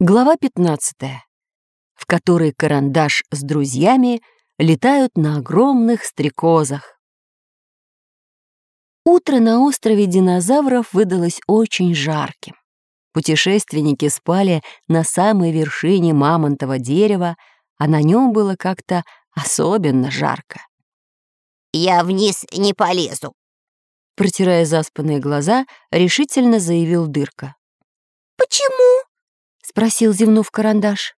Глава 15, в которой карандаш с друзьями летают на огромных стрекозах. Утро на острове динозавров выдалось очень жарким. Путешественники спали на самой вершине мамонтового дерева, а на нем было как-то особенно жарко. «Я вниз не полезу», — протирая заспанные глаза, решительно заявил Дырка. «Почему?» — спросил, зевнув карандаш.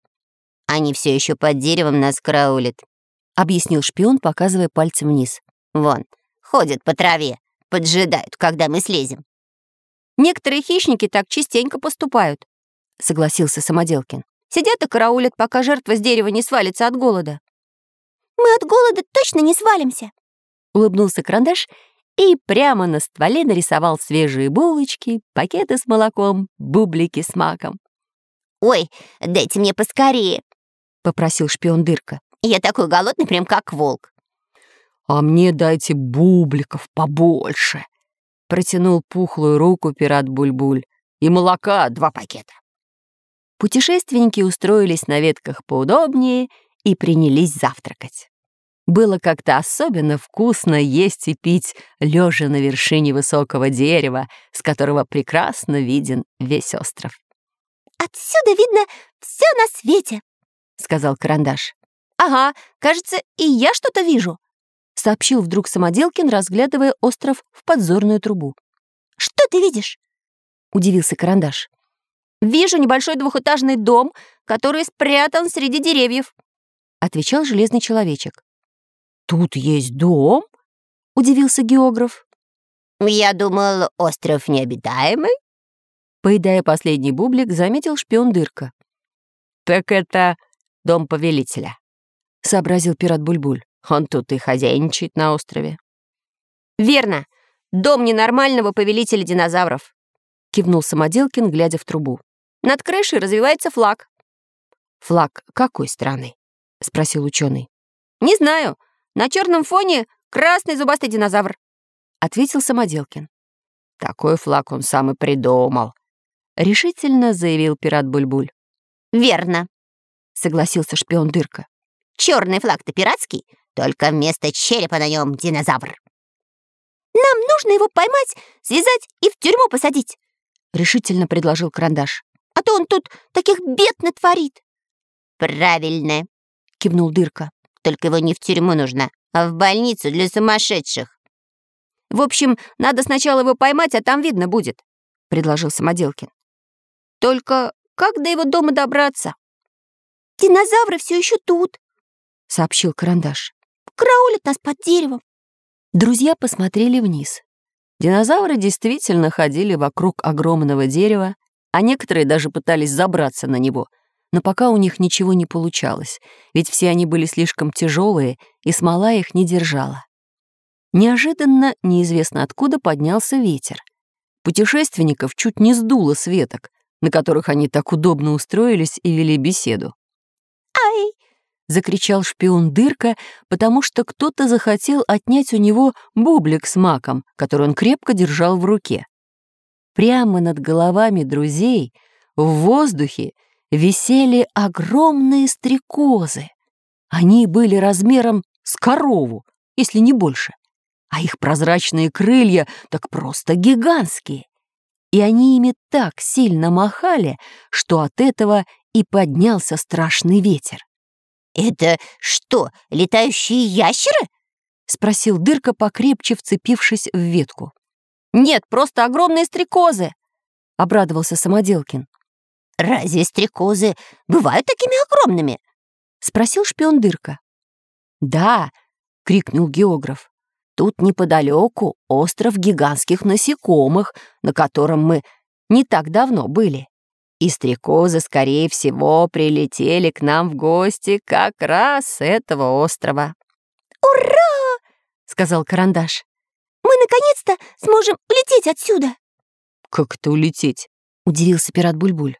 «Они все еще под деревом нас караулят», — объяснил шпион, показывая пальцем вниз. «Вон, ходят по траве, поджидают, когда мы слезем». «Некоторые хищники так частенько поступают», — согласился Самоделкин. «Сидят и караулят, пока жертва с дерева не свалится от голода». «Мы от голода точно не свалимся», — улыбнулся карандаш и прямо на стволе нарисовал свежие булочки, пакеты с молоком, бублики с маком. «Ой, дайте мне поскорее», — попросил шпион Дырка. «Я такой голодный, прям как волк». «А мне дайте бубликов побольше», — протянул пухлую руку пират Бульбуль. «И молока два пакета». Путешественники устроились на ветках поудобнее и принялись завтракать. Было как-то особенно вкусно есть и пить, лежа на вершине высокого дерева, с которого прекрасно виден весь остров. «Отсюда видно все на свете», — сказал Карандаш. «Ага, кажется, и я что-то вижу», — сообщил вдруг Самоделкин, разглядывая остров в подзорную трубу. «Что ты видишь?» — удивился Карандаш. «Вижу небольшой двухэтажный дом, который спрятан среди деревьев», — отвечал железный человечек. «Тут есть дом?» — удивился географ. «Я думал, остров необитаемый», Поедая последний бублик, заметил шпион Дырка. «Так это дом повелителя», — сообразил пират Бульбуль. «Он тут и хозяйничает на острове». «Верно. Дом ненормального повелителя динозавров», — кивнул Самоделкин, глядя в трубу. «Над крышей развивается флаг». «Флаг какой страны?» — спросил ученый. «Не знаю. На черном фоне красный зубастый динозавр», — ответил Самоделкин. «Такой флаг он сам и придумал», решительно заявил пират Бульбуль. «Верно», — согласился шпион Дырка. «Черный флаг-то пиратский, только вместо черепа на нем динозавр». «Нам нужно его поймать, связать и в тюрьму посадить», — решительно предложил Карандаш. «А то он тут таких бед натворит». «Правильно», — кивнул Дырка. «Только его не в тюрьму нужно, а в больницу для сумасшедших». «В общем, надо сначала его поймать, а там видно будет», — предложил Самоделкин. Только как до его дома добраться? «Динозавры все еще тут», — сообщил Карандаш. «Караулят нас под деревом». Друзья посмотрели вниз. Динозавры действительно ходили вокруг огромного дерева, а некоторые даже пытались забраться на него. Но пока у них ничего не получалось, ведь все они были слишком тяжелые, и смола их не держала. Неожиданно, неизвестно откуда, поднялся ветер. Путешественников чуть не сдуло с веток, на которых они так удобно устроились и вели беседу. «Ай!» — закричал шпион Дырка, потому что кто-то захотел отнять у него бублик с маком, который он крепко держал в руке. Прямо над головами друзей в воздухе висели огромные стрекозы. Они были размером с корову, если не больше, а их прозрачные крылья так просто гигантские и они ими так сильно махали, что от этого и поднялся страшный ветер. «Это что, летающие ящеры?» — спросил Дырка, покрепче вцепившись в ветку. «Нет, просто огромные стрекозы!» — обрадовался Самоделкин. «Разве стрекозы бывают такими огромными?» — спросил шпион Дырка. «Да!» — крикнул географ. Тут неподалеку остров гигантских насекомых, на котором мы не так давно были. И стрекозы, скорее всего, прилетели к нам в гости как раз с этого острова. «Ура!» — сказал Карандаш. «Мы наконец-то сможем улететь отсюда!» «Как это улететь?» — удивился пират Бульбуль.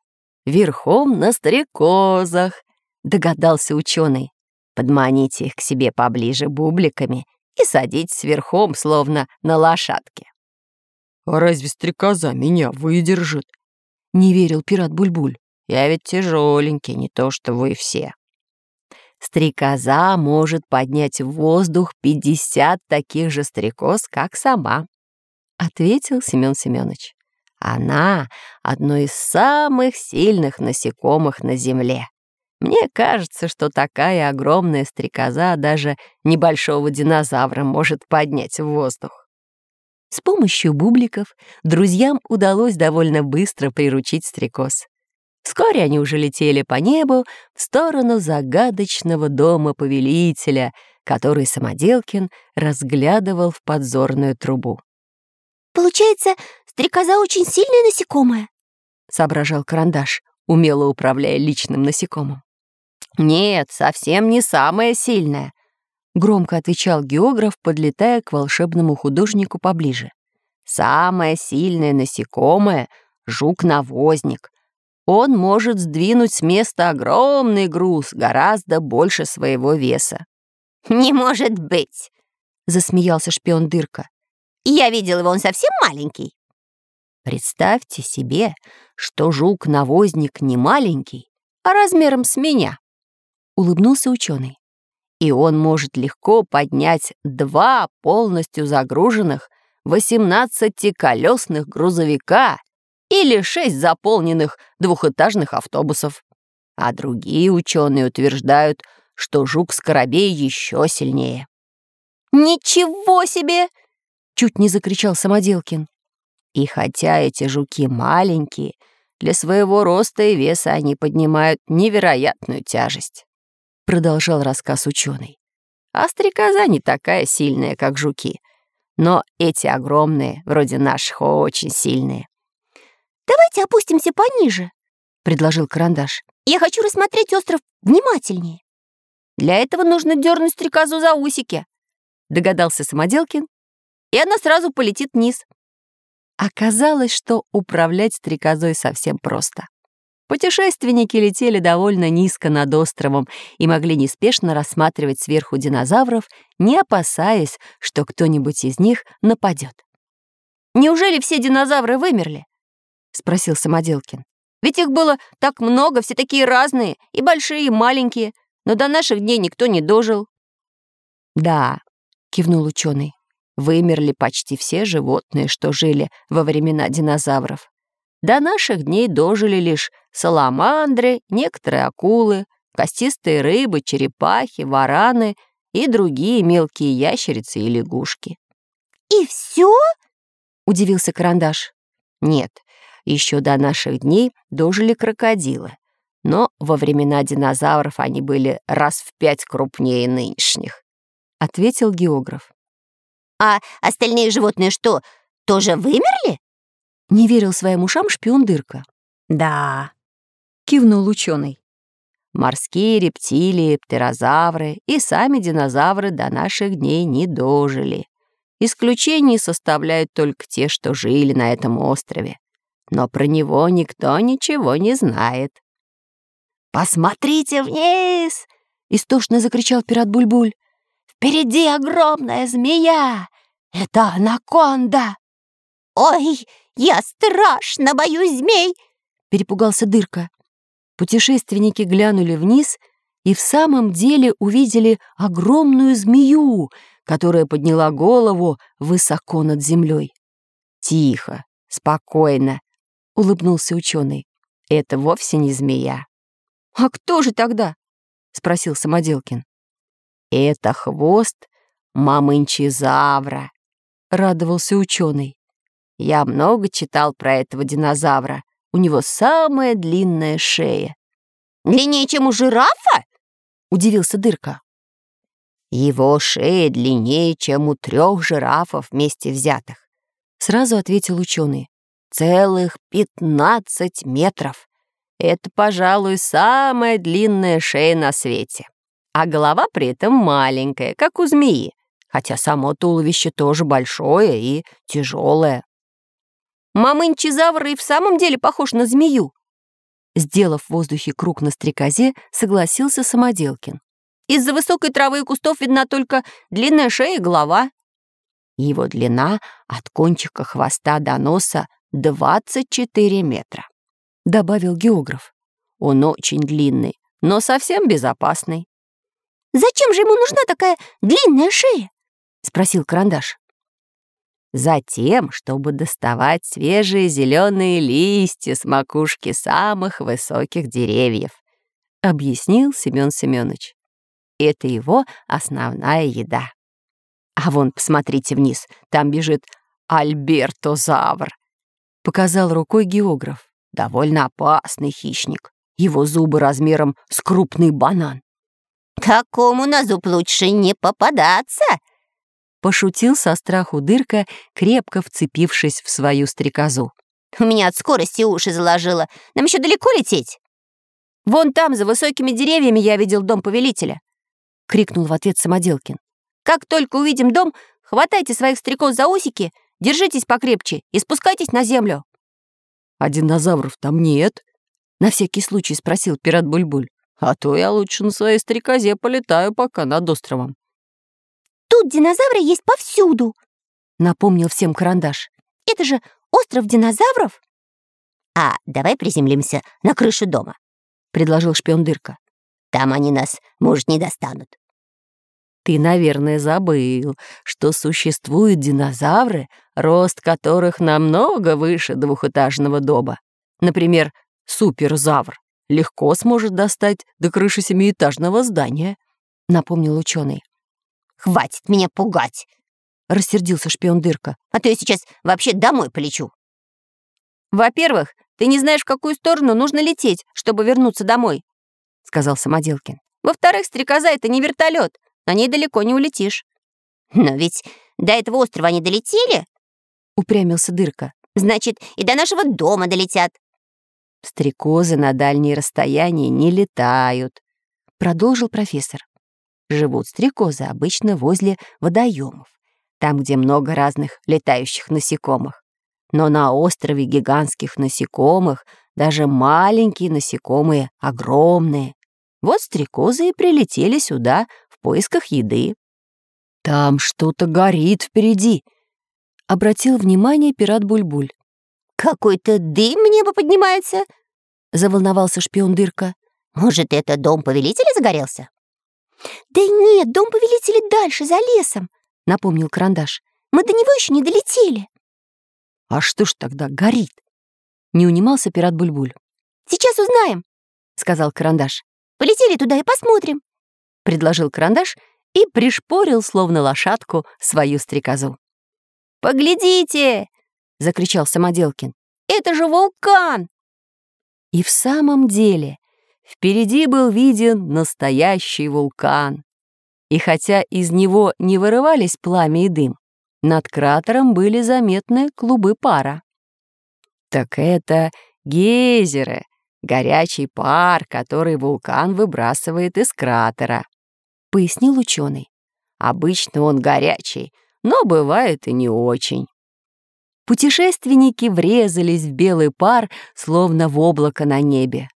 «Верхом на стрекозах!» — догадался ученый. «Подманите их к себе поближе бубликами и садитесь верхом, словно на лошадке. «А разве стрекоза меня выдержит?» — не верил пират Бульбуль. Я ведь тяжеленький, не то что вы все. Стрекоза может поднять в воздух 50 таких же стрекоз, как сама, ответил Семен Семенович. Она — одно из самых сильных насекомых на Земле. Мне кажется, что такая огромная стрекоза даже небольшого динозавра может поднять в воздух. С помощью бубликов друзьям удалось довольно быстро приручить стрекоз. Вскоре они уже летели по небу в сторону загадочного дома повелителя, который Самоделкин разглядывал в подзорную трубу. «Получается, стрекоза очень сильная насекомая?» — соображал Карандаш, умело управляя личным насекомым. «Нет, совсем не самая сильная», — громко отвечал географ, подлетая к волшебному художнику поближе. «Самое сильное насекомое — жук-навозник, он может сдвинуть с места огромный груз, гораздо больше своего веса. «Не может быть!» — засмеялся шпион Дырка. «Я видел его, он совсем маленький». Представьте себе, что жук-навозник не маленький, а размером с меня, — улыбнулся ученый. И он может легко поднять два полностью загруженных 18-колесных грузовика или шесть заполненных двухэтажных автобусов. А другие ученые утверждают, что жук-скоробей еще сильнее. «Ничего себе!» — чуть не закричал Самоделкин. И хотя эти жуки маленькие, для своего роста и веса они поднимают невероятную тяжесть, продолжал рассказ ученый. А стрекоза не такая сильная, как жуки. Но эти огромные, вроде наших, очень сильные. «Давайте опустимся пониже», — предложил Карандаш. «Я хочу рассмотреть остров внимательнее». «Для этого нужно дернуть стрекозу за усики», — догадался Самоделкин, и она сразу полетит вниз. Оказалось, что управлять стрекозой совсем просто. Путешественники летели довольно низко над островом и могли неспешно рассматривать сверху динозавров, не опасаясь, что кто-нибудь из них нападет. «Неужели все динозавры вымерли?» спросил Самоделкин. «Ведь их было так много, все такие разные, и большие, и маленькие, но до наших дней никто не дожил». «Да», — кивнул ученый, — «вымерли почти все животные, что жили во времена динозавров. До наших дней дожили лишь саламандры, некоторые акулы, костистые рыбы, черепахи, вараны и другие мелкие ящерицы и лягушки». «И все?» — удивился Карандаш. «Нет, еще до наших дней дожили крокодилы, но во времена динозавров они были раз в пять крупнее нынешних», — ответил географ. «А остальные животные что, тоже вымерли?» Не верил своим ушам шпион Дырка. «Да», — кивнул ученый. Морские рептилии, птерозавры и сами динозавры до наших дней не дожили. Исключения составляют только те, что жили на этом острове но про него никто ничего не знает. «Посмотрите вниз!» — истошно закричал пират Бульбуль. «Впереди огромная змея! Это анаконда!» «Ой, я страшно боюсь змей!» — перепугался Дырка. Путешественники глянули вниз и в самом деле увидели огромную змею, которая подняла голову высоко над землей. Тихо, спокойно, улыбнулся ученый. Это вовсе не змея. А кто же тогда? спросил Самоделкин. Это хвост мамончезавра, радовался ученый. Я много читал про этого динозавра. У него самая длинная шея. Длиннее, чем у жирафа? Удивился Дырка. Его шея длиннее, чем у трех жирафов вместе взятых. Сразу ответил ученый. Целых пятнадцать метров. Это, пожалуй, самая длинная шея на свете. А голова при этом маленькая, как у змеи, хотя само туловище тоже большое и тяжелое. Мамынчезавр и в самом деле похож на змею. Сделав в воздухе круг на стрекозе, согласился Самоделкин. Из-за высокой травы и кустов видна только длинная шея и голова. Его длина от кончика хвоста до носа 24 метра», — добавил географ. Он очень длинный, но совсем безопасный. «Зачем же ему нужна такая длинная шея?» — спросил Карандаш. Затем, чтобы доставать свежие зеленые листья с макушки самых высоких деревьев, объяснил Семен Семенович. Это его основная еда. А вон, посмотрите вниз, там бежит Альбертозавр. Показал рукой географ. Довольно опасный хищник. Его зубы размером с крупный банан. Такому на зуб лучше не попадаться, Пошутил со страху дырка, крепко вцепившись в свою стрекозу. У меня от скорости уши заложило. Нам еще далеко лететь? Вон там, за высокими деревьями, я видел дом повелителя. Крикнул в ответ Самоделкин. Как только увидим дом, хватайте своих стрекоз за усики, держитесь покрепче и спускайтесь на землю. А динозавров там нет? На всякий случай спросил пират Бульбуль. А то я лучше на своей стрекозе полетаю пока над островом. Тут динозавры есть повсюду», — напомнил всем карандаш. «Это же остров динозавров?» «А давай приземлимся на крышу дома», — предложил шпион Дырка. «Там они нас, может, не достанут». Ты, наверное, забыл, что существуют динозавры, рост которых намного выше двухэтажного дома. Например, суперзавр легко сможет достать до крыши семиэтажного здания, напомнил ученый. Хватит меня пугать!» — рассердился шпион Дырка. «А то я сейчас вообще домой полечу». «Во-первых, ты не знаешь, в какую сторону нужно лететь, чтобы вернуться домой», — сказал Самоделкин. «Во-вторых, стрекоза — это не вертолет, на ней далеко не улетишь». «Но ведь до этого острова они долетели?» — упрямился Дырка. «Значит, и до нашего дома долетят». «Стрекозы на дальние расстояния не летают», — продолжил профессор. Живут стрекозы обычно возле водоемов, там, где много разных летающих насекомых. Но на острове гигантских насекомых даже маленькие насекомые огромные. Вот стрекозы и прилетели сюда в поисках еды. «Там что-то горит впереди», — обратил внимание пират Бульбуль. «Какой-то дым небо поднимается», — заволновался шпион Дырка. «Может, это дом повелителя загорелся?» «Да нет, дом повелителя дальше, за лесом», — напомнил Карандаш. «Мы до него еще не долетели». «А что ж тогда горит?» — не унимался пират Бульбуль. «Сейчас узнаем», — сказал Карандаш. «Полетели туда и посмотрим», — предложил Карандаш и пришпорил, словно лошадку, свою стрекозу. «Поглядите!» — закричал Самоделкин. «Это же вулкан!» И в самом деле Впереди был виден настоящий вулкан. И хотя из него не вырывались пламя и дым, над кратером были заметны клубы пара. Так это гейзеры, горячий пар, который вулкан выбрасывает из кратера, пояснил ученый. Обычно он горячий, но бывает и не очень. Путешественники врезались в белый пар, словно в облако на небе.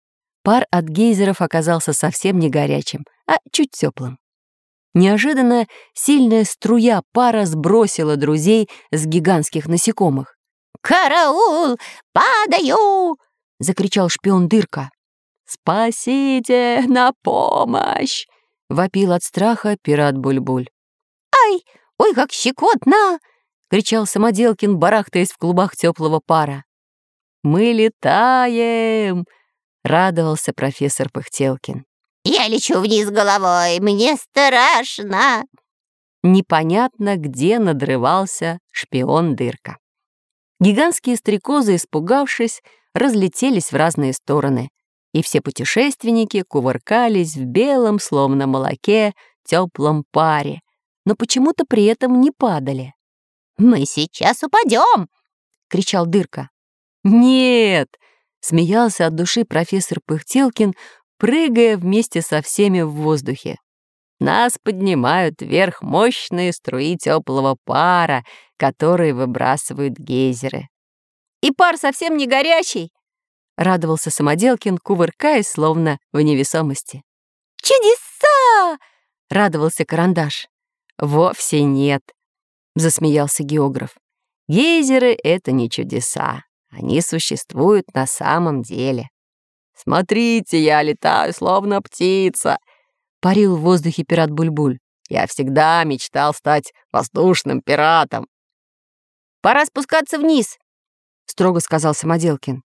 Пар от гейзеров оказался совсем не горячим, а чуть теплым. Неожиданно сильная струя пара сбросила друзей с гигантских насекомых. «Караул! Падаю!» — закричал шпион Дырка. «Спасите! На помощь!» — вопил от страха пират Бульбуль. «Ай! Ой, как щекотно!» — кричал Самоделкин, барахтаясь в клубах теплого пара. «Мы летаем!» — радовался профессор Пыхтелкин. «Я лечу вниз головой, мне страшно!» Непонятно, где надрывался шпион Дырка. Гигантские стрекозы, испугавшись, разлетелись в разные стороны, и все путешественники кувыркались в белом, словно молоке, теплом паре, но почему-то при этом не падали. «Мы сейчас упадем!» — кричал Дырка. «Нет!» Смеялся от души профессор Пыхтелкин, прыгая вместе со всеми в воздухе. Нас поднимают вверх мощные струи теплого пара, которые выбрасывают гейзеры. «И пар совсем не горячий!» — радовался Самоделкин, кувыркаясь, словно в невесомости. «Чудеса!» — радовался Карандаш. «Вовсе нет», — засмеялся географ. «Гейзеры — это не чудеса. Они существуют на самом деле. «Смотрите, я летаю, словно птица!» — парил в воздухе пират Бульбуль. «Я всегда мечтал стать воздушным пиратом!» «Пора спускаться вниз!» — строго сказал Самоделкин.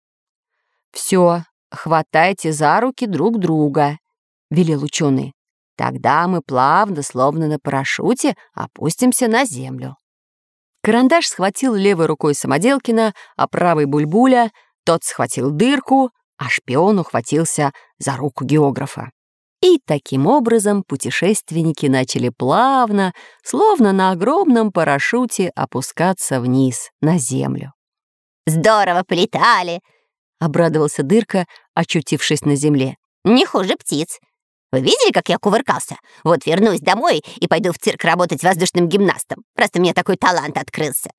«Все, хватайте за руки друг друга», — велел ученый. «Тогда мы плавно, словно на парашюте, опустимся на землю». Карандаш схватил левой рукой Самоделкина, а правой Бульбуля, тот схватил дырку, а шпион ухватился за руку географа. И таким образом путешественники начали плавно, словно на огромном парашюте, опускаться вниз, на землю. «Здорово полетали!» — обрадовался Дырка, очутившись на земле. «Не хуже птиц. Вы видели, как я кувыркался? Вот вернусь домой и пойду в цирк работать воздушным гимнастом. Просто мне такой талант открылся».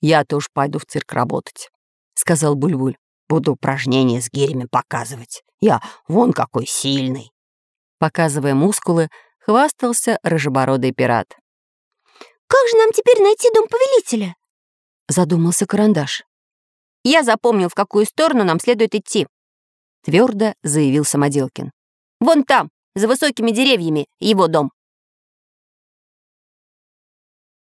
«Я тоже пойду в цирк работать», — сказал Бульбуль. «Буду упражнения с гирями показывать. Я вон какой сильный». Показывая мускулы, хвастался рыжебородый пират. «Как же нам теперь найти дом повелителя?» — задумался Карандаш. «Я запомнил, в какую сторону нам следует идти», — твердо заявил Самоделкин. Вон там, за высокими деревьями, его дом.